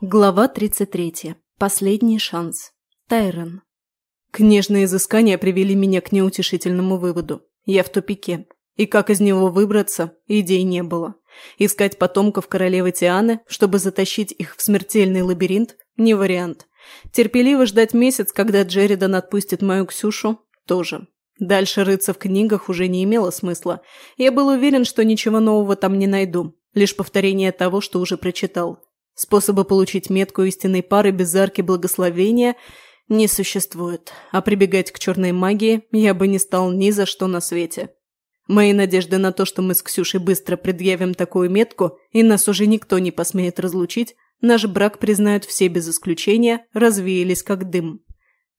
Глава 33. Последний шанс. Тайрон. Книжные изыскания привели меня к неутешительному выводу. Я в тупике. И как из него выбраться, идей не было. Искать потомков королевы Тианы, чтобы затащить их в смертельный лабиринт, не вариант. Терпеливо ждать месяц, когда Джеридан отпустит мою Ксюшу, тоже. Дальше рыться в книгах уже не имело смысла. Я был уверен, что ничего нового там не найду. Лишь повторение того, что уже прочитал. Способа получить метку истинной пары без арки благословения не существует, а прибегать к черной магии я бы не стал ни за что на свете. Мои надежды на то, что мы с Ксюшей быстро предъявим такую метку, и нас уже никто не посмеет разлучить, наш брак признают все без исключения, развеялись как дым.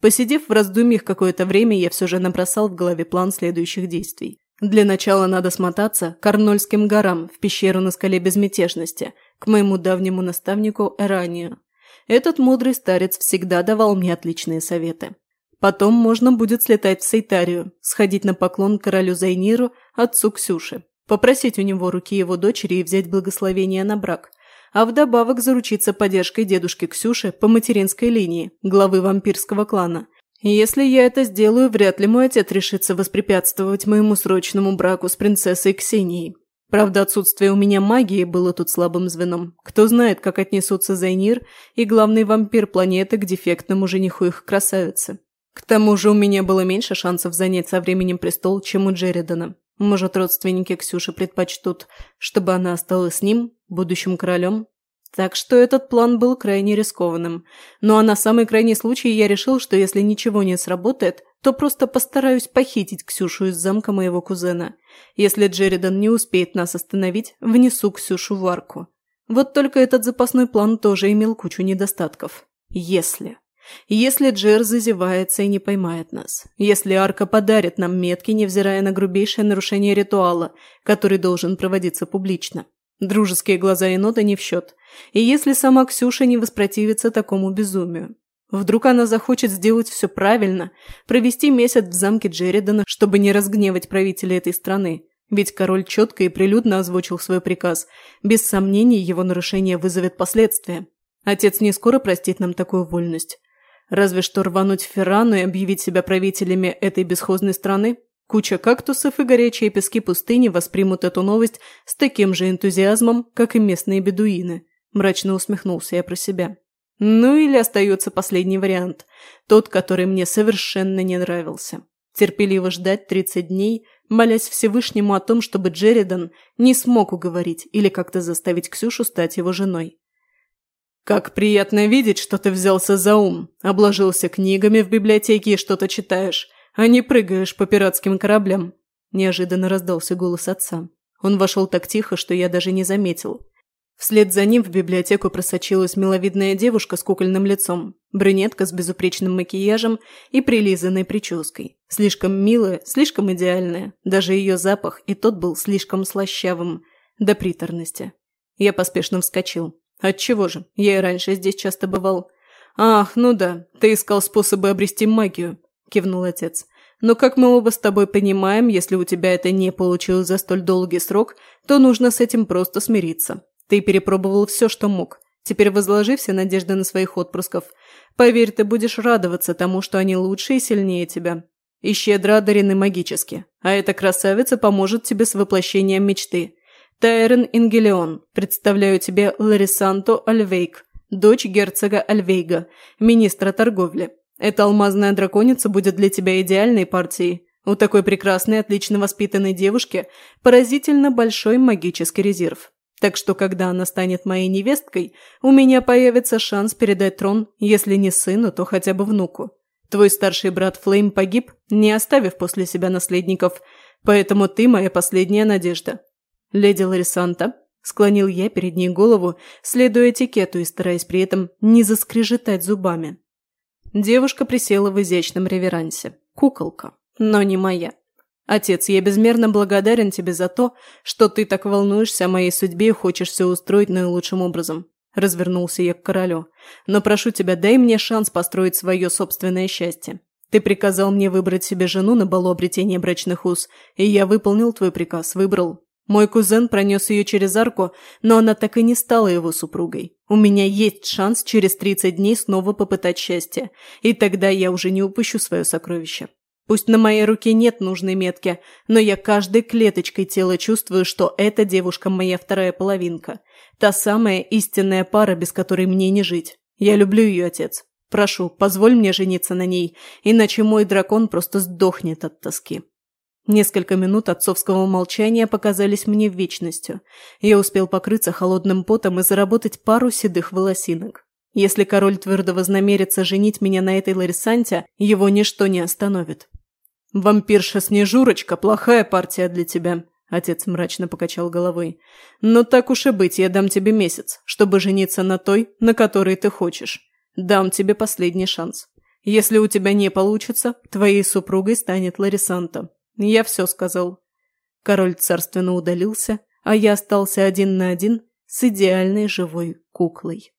Посидев в раздумьях какое-то время, я все же набросал в голове план следующих действий. Для начала надо смотаться к Арнольским горам в пещеру на скале Безмятежности – к моему давнему наставнику Эранию. Этот мудрый старец всегда давал мне отличные советы. Потом можно будет слетать в Сейтарию, сходить на поклон королю Зайниру, отцу Ксюши, попросить у него руки его дочери и взять благословение на брак, а вдобавок заручиться поддержкой дедушки Ксюши по материнской линии, главы вампирского клана. Если я это сделаю, вряд ли мой отец решится воспрепятствовать моему срочному браку с принцессой Ксенией. Правда, отсутствие у меня магии было тут слабым звеном. Кто знает, как отнесутся Зайнир и главный вампир планеты к дефектному жениху их красавицы. К тому же у меня было меньше шансов занять со временем престол, чем у Джеридана. Может, родственники Ксюши предпочтут, чтобы она осталась с ним, будущим королем? Так что этот план был крайне рискованным. Ну а на самый крайний случай я решил, что если ничего не сработает, то просто постараюсь похитить Ксюшу из замка моего кузена. Если Джеридан не успеет нас остановить, внесу Ксюшу в арку. Вот только этот запасной план тоже имел кучу недостатков. Если. Если Джер зазевается и не поймает нас. Если арка подарит нам метки, невзирая на грубейшее нарушение ритуала, который должен проводиться публично. Дружеские глаза енота не в счет. И если сама Ксюша не воспротивится такому безумию. Вдруг она захочет сделать все правильно, провести месяц в замке Джеридана, чтобы не разгневать правителя этой страны. Ведь король четко и прилюдно озвучил свой приказ. Без сомнений, его нарушение вызовет последствия. Отец не скоро простит нам такую вольность. Разве что рвануть в Феррану и объявить себя правителями этой бесхозной страны? Куча кактусов и горячие пески пустыни воспримут эту новость с таким же энтузиазмом, как и местные бедуины. Мрачно усмехнулся я про себя. Ну или остается последний вариант, тот, который мне совершенно не нравился. Терпеливо ждать 30 дней, молясь Всевышнему о том, чтобы Джеридан не смог уговорить или как-то заставить Ксюшу стать его женой. «Как приятно видеть, что ты взялся за ум, обложился книгами в библиотеке и что-то читаешь, а не прыгаешь по пиратским кораблям», – неожиданно раздался голос отца. Он вошел так тихо, что я даже не заметил. Вслед за ним в библиотеку просочилась миловидная девушка с кукольным лицом, брюнетка с безупречным макияжем и прилизанной прической. Слишком милая, слишком идеальная. Даже ее запах и тот был слишком слащавым, до приторности. Я поспешно вскочил. Отчего же? Я и раньше здесь часто бывал. «Ах, ну да, ты искал способы обрести магию», – кивнул отец. «Но как мы оба с тобой понимаем, если у тебя это не получилось за столь долгий срок, то нужно с этим просто смириться. Ты перепробовал все, что мог. Теперь возложи все надежды на своих отпрысков. Поверь, ты будешь радоваться тому, что они лучше и сильнее тебя. И щедро одарены магически. А эта красавица поможет тебе с воплощением мечты. Тайрен Ингелион, представляю тебе Ларисанто Альвейк, дочь герцога Альвейга, министра торговли. Эта алмазная драконица будет для тебя идеальной партией. У такой прекрасной, отлично воспитанной девушки поразительно большой магический резерв. Так что, когда она станет моей невесткой, у меня появится шанс передать трон, если не сыну, то хотя бы внуку. Твой старший брат Флейм погиб, не оставив после себя наследников, поэтому ты моя последняя надежда. Леди Ларисанта, склонил я перед ней голову, следуя этикету и стараясь при этом не заскрежетать зубами. Девушка присела в изящном реверансе. Куколка, но не моя. Отец, я безмерно благодарен тебе за то, что ты так волнуешься о моей судьбе и хочешь все устроить наилучшим образом. Развернулся я к королю. Но прошу тебя, дай мне шанс построить свое собственное счастье. Ты приказал мне выбрать себе жену на балу обретения брачных уз, и я выполнил твой приказ, выбрал. Мой кузен пронес ее через арку, но она так и не стала его супругой. У меня есть шанс через 30 дней снова попытать счастье, и тогда я уже не упущу свое сокровище. Пусть на моей руке нет нужной метки, но я каждой клеточкой тела чувствую, что эта девушка моя вторая половинка. Та самая истинная пара, без которой мне не жить. Я люблю ее, отец. Прошу, позволь мне жениться на ней, иначе мой дракон просто сдохнет от тоски. Несколько минут отцовского молчания показались мне вечностью. Я успел покрыться холодным потом и заработать пару седых волосинок. Если король твердо вознамерится женить меня на этой Ларисанте, его ничто не остановит. «Вампирша Снежурочка – плохая партия для тебя», – отец мрачно покачал головой. «Но так уж и быть, я дам тебе месяц, чтобы жениться на той, на которой ты хочешь. Дам тебе последний шанс. Если у тебя не получится, твоей супругой станет Ларисанта. Я все сказал. Король царственно удалился, а я остался один на один с идеальной живой куклой.